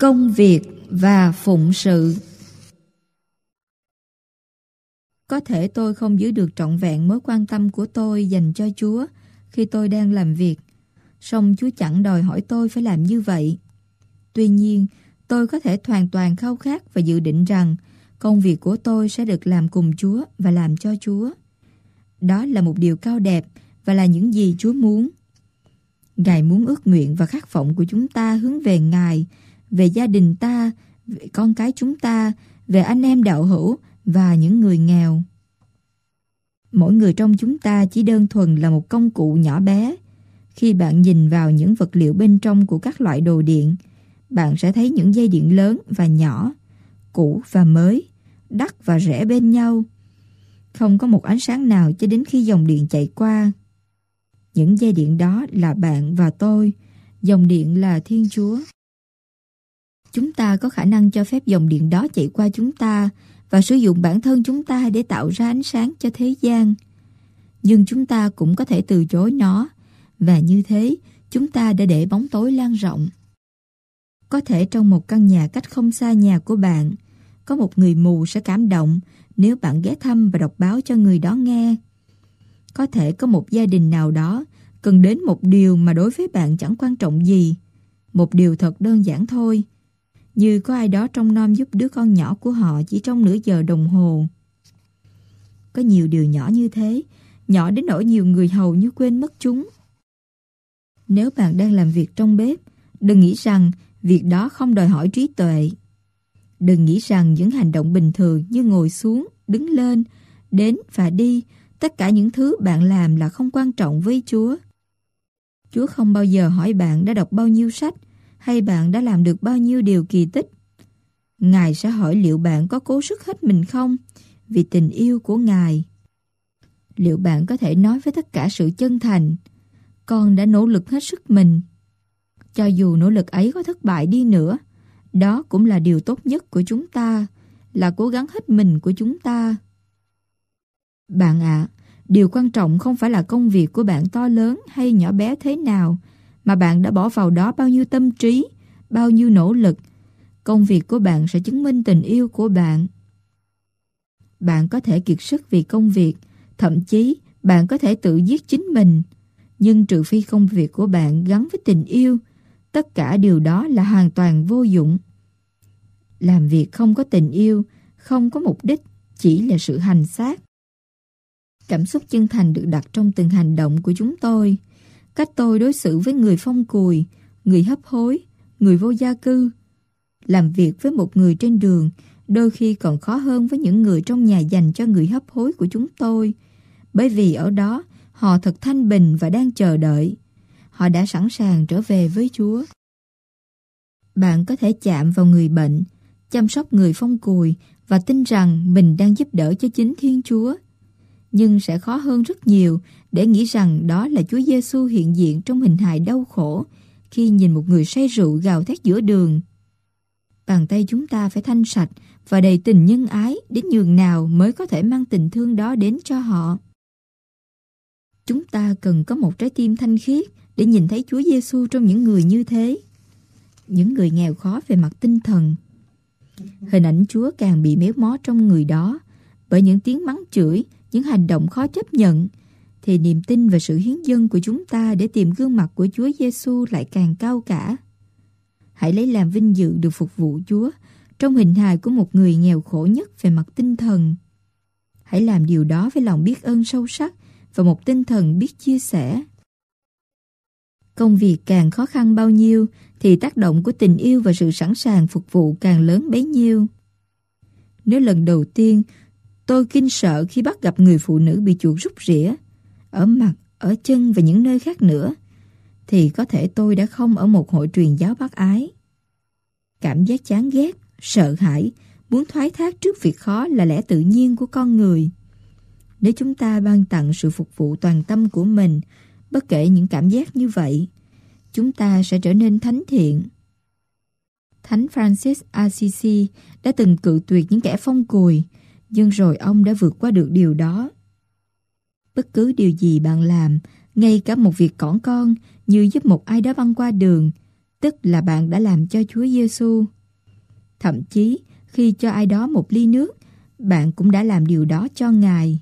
Công việc và phụng sự Có thể tôi không giữ được trọn vẹn mối quan tâm của tôi dành cho Chúa khi tôi đang làm việc, song Chúa chẳng đòi hỏi tôi phải làm như vậy. Tuy nhiên, tôi có thể hoàn toàn khao khát và dự định rằng công việc của tôi sẽ được làm cùng Chúa và làm cho Chúa. Đó là một điều cao đẹp và là những gì Chúa muốn. Ngài muốn ước nguyện và khát vọng của chúng ta hướng về Ngài, về gia đình ta, về con cái chúng ta, về anh em đạo hữu và những người nghèo. Mỗi người trong chúng ta chỉ đơn thuần là một công cụ nhỏ bé. Khi bạn nhìn vào những vật liệu bên trong của các loại đồ điện, bạn sẽ thấy những dây điện lớn và nhỏ, cũ và mới, đắt và rẻ bên nhau. Không có một ánh sáng nào cho đến khi dòng điện chạy qua. Những dây điện đó là bạn và tôi, dòng điện là Thiên Chúa. Chúng ta có khả năng cho phép dòng điện đó chạy qua chúng ta và sử dụng bản thân chúng ta để tạo ra ánh sáng cho thế gian. Nhưng chúng ta cũng có thể từ chối nó và như thế chúng ta đã để bóng tối lan rộng. Có thể trong một căn nhà cách không xa nhà của bạn, có một người mù sẽ cảm động nếu bạn ghé thăm và đọc báo cho người đó nghe. Có thể có một gia đình nào đó cần đến một điều mà đối với bạn chẳng quan trọng gì. Một điều thật đơn giản thôi. Như có ai đó trong nom giúp đứa con nhỏ của họ chỉ trong nửa giờ đồng hồ. Có nhiều điều nhỏ như thế, nhỏ đến nỗi nhiều người hầu như quên mất chúng. Nếu bạn đang làm việc trong bếp, đừng nghĩ rằng việc đó không đòi hỏi trí tuệ. Đừng nghĩ rằng những hành động bình thường như ngồi xuống, đứng lên, đến và đi, tất cả những thứ bạn làm là không quan trọng với Chúa. Chúa không bao giờ hỏi bạn đã đọc bao nhiêu sách hay bạn đã làm được bao nhiêu điều kỳ tích. Ngài sẽ hỏi liệu bạn có cố sức hết mình không vì tình yêu của Ngài. Liệu bạn có thể nói với tất cả sự chân thành con đã nỗ lực hết sức mình. Cho dù nỗ lực ấy có thất bại đi nữa, đó cũng là điều tốt nhất của chúng ta, là cố gắng hết mình của chúng ta. Bạn ạ, điều quan trọng không phải là công việc của bạn to lớn hay nhỏ bé thế nào, mà bạn đã bỏ vào đó bao nhiêu tâm trí, bao nhiêu nỗ lực. Công việc của bạn sẽ chứng minh tình yêu của bạn. Bạn có thể kiệt sức vì công việc, thậm chí bạn có thể tự giết chính mình. Nhưng trừ phi công việc của bạn gắn với tình yêu, tất cả điều đó là hoàn toàn vô dụng. Làm việc không có tình yêu, không có mục đích, chỉ là sự hành xác. Cảm xúc chân thành được đặt trong từng hành động của chúng tôi. Cách tôi đối xử với người phong cùi, người hấp hối, người vô gia cư. Làm việc với một người trên đường đôi khi còn khó hơn với những người trong nhà dành cho người hấp hối của chúng tôi. Bởi vì ở đó họ thật thanh bình và đang chờ đợi. Họ đã sẵn sàng trở về với Chúa. Bạn có thể chạm vào người bệnh, chăm sóc người phong cùi và tin rằng mình đang giúp đỡ cho chính Thiên Chúa. Nhưng sẽ khó hơn rất nhiều để nghĩ rằng đó là Chúa Giêsu hiện diện trong hình hài đau khổ khi nhìn một người say rượu gào thét giữa đường. Bàn tay chúng ta phải thanh sạch và đầy tình nhân ái đến nhường nào mới có thể mang tình thương đó đến cho họ. Chúng ta cần có một trái tim thanh khiết để nhìn thấy Chúa Giêsu trong những người như thế. Những người nghèo khó về mặt tinh thần. Hình ảnh Chúa càng bị méo mó trong người đó bởi những tiếng mắng chửi, những hành động khó chấp nhận, thì niềm tin và sự hiến dâng của chúng ta để tìm gương mặt của Chúa Giêsu lại càng cao cả. Hãy lấy làm vinh dự được phục vụ Chúa trong hình hài của một người nghèo khổ nhất về mặt tinh thần. Hãy làm điều đó với lòng biết ơn sâu sắc và một tinh thần biết chia sẻ. Công việc càng khó khăn bao nhiêu, thì tác động của tình yêu và sự sẵn sàng phục vụ càng lớn bấy nhiêu. Nếu lần đầu tiên tôi kinh sợ khi bắt gặp người phụ nữ bị chuột rút rỉa, ở mặt, ở chân và những nơi khác nữa, thì có thể tôi đã không ở một hội truyền giáo bác ái. Cảm giác chán ghét, sợ hãi, muốn thoái thác trước việc khó là lẽ tự nhiên của con người. Nếu chúng ta ban tặng sự phục vụ toàn tâm của mình, bất kể những cảm giác như vậy, chúng ta sẽ trở nên thánh thiện. Thánh Francis Assisi đã từng cự tuyệt những kẻ phong cùi, nhưng rồi ông đã vượt qua được điều đó. Bất cứ điều gì bạn làm, ngay cả một việc cỏn con như giúp một ai đó băng qua đường, tức là bạn đã làm cho Chúa Giêsu. Thậm chí, khi cho ai đó một ly nước, bạn cũng đã làm điều đó cho Ngài.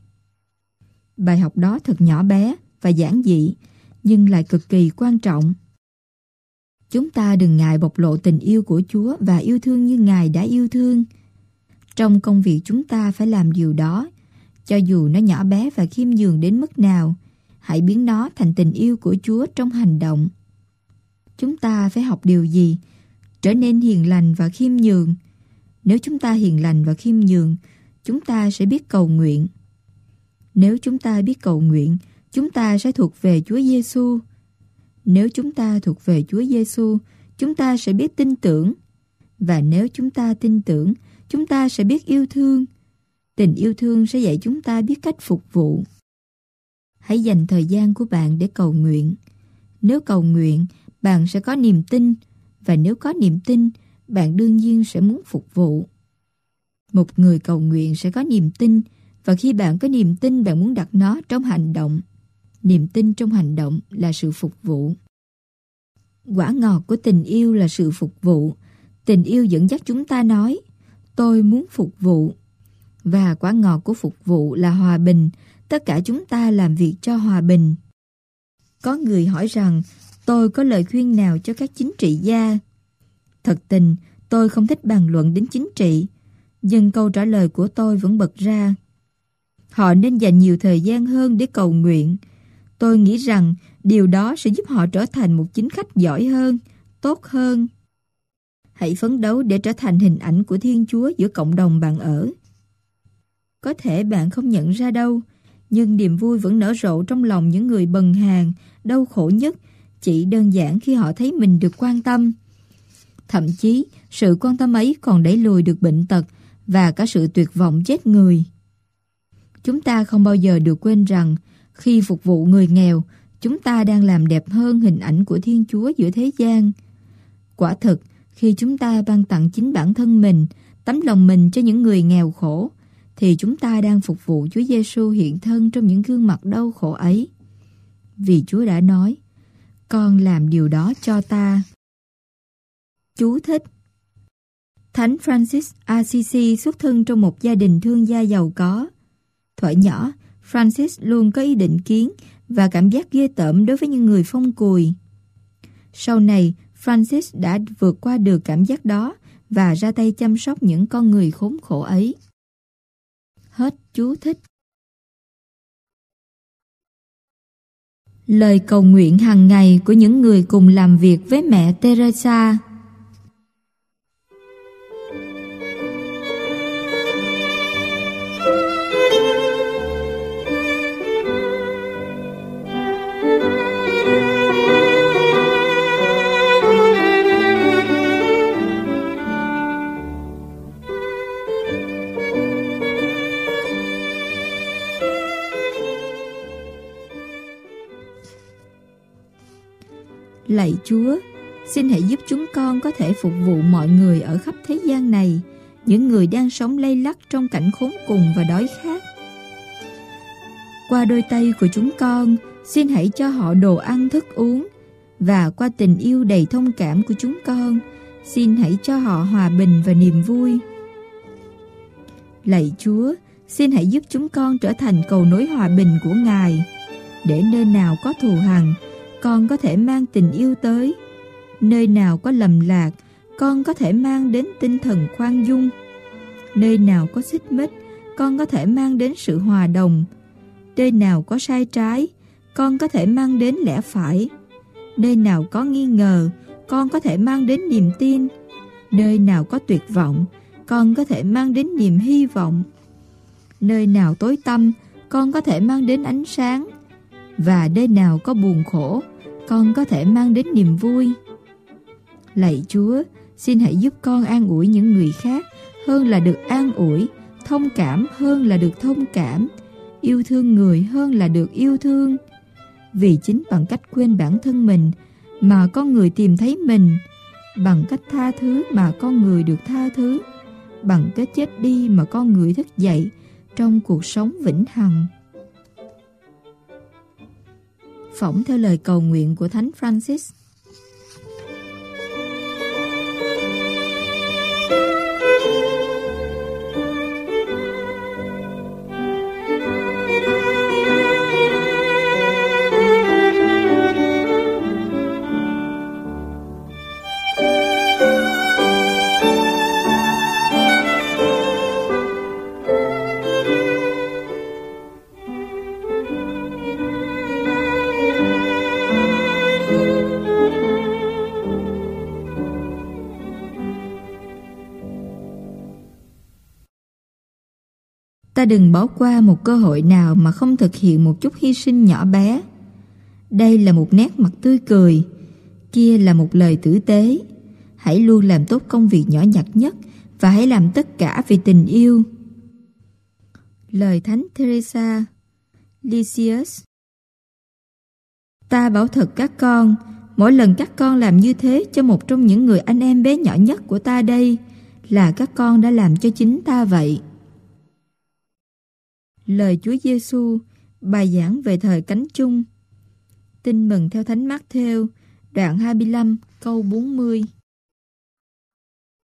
Bài học đó thật nhỏ bé và giản dị, nhưng lại cực kỳ quan trọng. Chúng ta đừng ngại bộc lộ tình yêu của Chúa và yêu thương như Ngài đã yêu thương. Trong công việc chúng ta phải làm điều đó, cho dù nó nhỏ bé và khiêm nhường đến mức nào, hãy biến nó thành tình yêu của Chúa trong hành động. Chúng ta phải học điều gì? Trở nên hiền lành và khiêm nhường. Nếu chúng ta hiền lành và khiêm nhường, chúng ta sẽ biết cầu nguyện. Nếu chúng ta biết cầu nguyện, chúng ta sẽ thuộc về Chúa Giêsu. Nếu chúng ta thuộc về Chúa Giêsu, chúng ta sẽ biết tin tưởng. Và nếu chúng ta tin tưởng, chúng ta sẽ biết yêu thương. Tình yêu thương sẽ dạy chúng ta biết cách phục vụ. Hãy dành thời gian của bạn để cầu nguyện. Nếu cầu nguyện, bạn sẽ có niềm tin. Và nếu có niềm tin, bạn đương nhiên sẽ muốn phục vụ. Một người cầu nguyện sẽ có niềm tin, và khi bạn có niềm tin, bạn muốn đặt nó trong hành động. Niềm tin trong hành động là sự phục vụ. Quả ngọt của tình yêu là sự phục vụ. Tình yêu dẫn dắt chúng ta nói, tôi muốn phục vụ. Và quả ngọt của phục vụ là hòa bình, tất cả chúng ta làm việc cho hòa bình. Có người hỏi rằng, tôi có lời khuyên nào cho các chính trị gia? Thật tình, tôi không thích bàn luận đến chính trị, nhưng câu trả lời của tôi vẫn bật ra. Họ nên dành nhiều thời gian hơn để cầu nguyện. Tôi nghĩ rằng điều đó sẽ giúp họ trở thành một chính khách giỏi hơn, tốt hơn. Hãy phấn đấu để trở thành hình ảnh của Thiên Chúa giữa cộng đồng bạn ở. Có thể bạn không nhận ra đâu, nhưng niềm vui vẫn nở rộ trong lòng những người bần hàng, đau khổ nhất, chỉ đơn giản khi họ thấy mình được quan tâm. Thậm chí, sự quan tâm ấy còn đẩy lùi được bệnh tật và cả sự tuyệt vọng chết người. Chúng ta không bao giờ được quên rằng, khi phục vụ người nghèo, chúng ta đang làm đẹp hơn hình ảnh của Thiên Chúa giữa thế gian. Quả thực, khi chúng ta ban tặng chính bản thân mình, tấm lòng mình cho những người nghèo khổ, thì chúng ta đang phục vụ Chúa Giêsu hiện thân trong những gương mặt đau khổ ấy. Vì Chúa đã nói, con làm điều đó cho ta. Chú thích Thánh Francis Assisi xuất thân trong một gia đình thương gia giàu có. Thuở nhỏ, Francis luôn có ý định kiến và cảm giác ghê tởm đối với những người phong cùi. Sau này, Francis đã vượt qua được cảm giác đó và ra tay chăm sóc những con người khốn khổ ấy. Hết chú thích. Lời cầu nguyện hàng ngày của những người cùng làm việc với mẹ Teresa Lạy Chúa, xin hãy giúp chúng con có thể phục vụ mọi người ở khắp thế gian này, những người đang sống lây lắc trong cảnh khốn cùng và đói khát. Qua đôi tay của chúng con, xin hãy cho họ đồ ăn thức uống, và qua tình yêu đầy thông cảm của chúng con, xin hãy cho họ hòa bình và niềm vui. Lạy Chúa, xin hãy giúp chúng con trở thành cầu nối hòa bình của Ngài, để nơi nào có thù hằn, con có thể mang tình yêu tới. Nơi nào có lầm lạc, con có thể mang đến tinh thần khoan dung. Nơi nào có xích mích, con có thể mang đến sự hòa đồng. Nơi nào có sai trái, con có thể mang đến lẽ phải. Nơi nào có nghi ngờ, con có thể mang đến niềm tin. Nơi nào có tuyệt vọng, con có thể mang đến niềm hy vọng. Nơi nào tối tăm, con có thể mang đến ánh sáng và nơi nào có buồn khổ, con có thể mang đến niềm vui. Lạy Chúa, xin hãy giúp con an ủi những người khác hơn là được an ủi, thông cảm hơn là được thông cảm, yêu thương người hơn là được yêu thương. Vì chính bằng cách quên bản thân mình mà con người tìm thấy mình, bằng cách tha thứ mà con người được tha thứ, bằng cách chết đi mà con người thức dậy trong cuộc sống vĩnh hằng. Phỏng theo lời cầu nguyện của Thánh Francis. Ta đừng bỏ qua một cơ hội nào mà không thực hiện một chút hy sinh nhỏ bé. Đây là một nét mặt tươi cười, kia là một lời tử tế. Hãy luôn làm tốt công việc nhỏ nhặt nhất và hãy làm tất cả vì tình yêu. Lời Thánh Teresa Lysias Ta bảo thật các con, mỗi lần các con làm như thế cho một trong những người anh em bé nhỏ nhất của ta đây, là các con đã làm cho chính ta vậy. Lời Chúa Giêsu, bài giảng về thời cánh chung. Tin mừng theo Thánh Mát Theo, đoạn 25, câu 40.